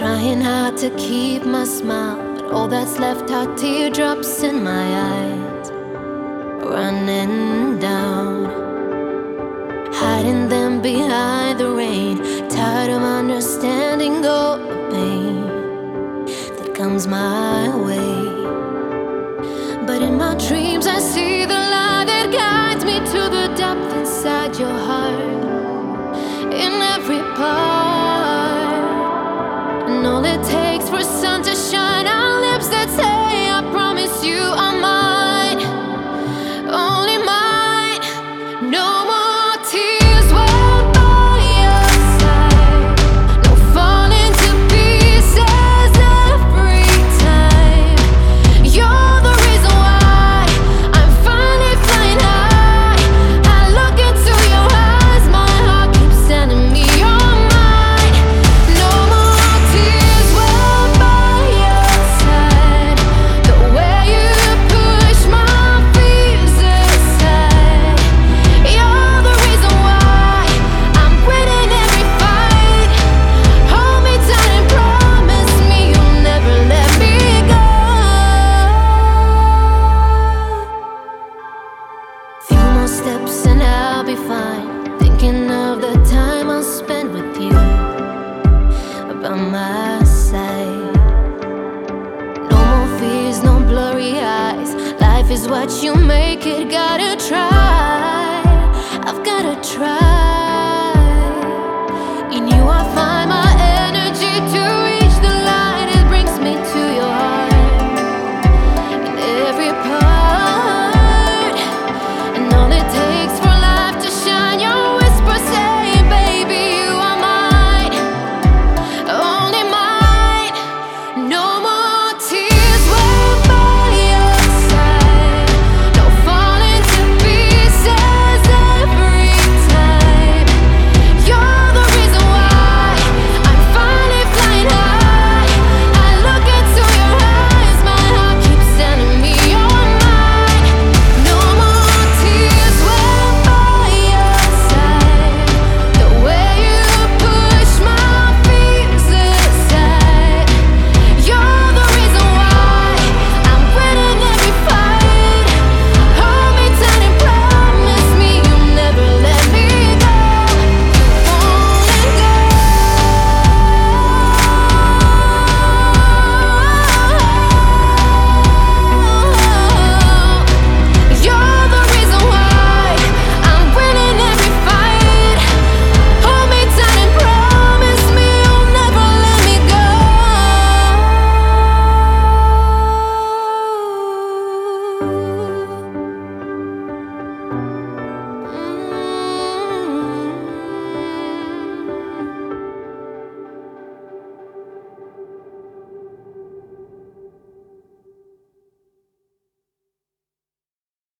Trying hard to keep my smile, but all that's left are teardrops in my eyes, running down, hiding them behind the rain. Tired of understanding all the pain that comes my way. But in my dreams, I see the light that guides me to the depth inside your heart, for sun to shine. Are lips that say, I promise you steps and I'll be fine. Thinking of the time I'll spend with you by my side. No more fears, no blurry eyes. Life is what you make it. Gotta try. I've gotta try.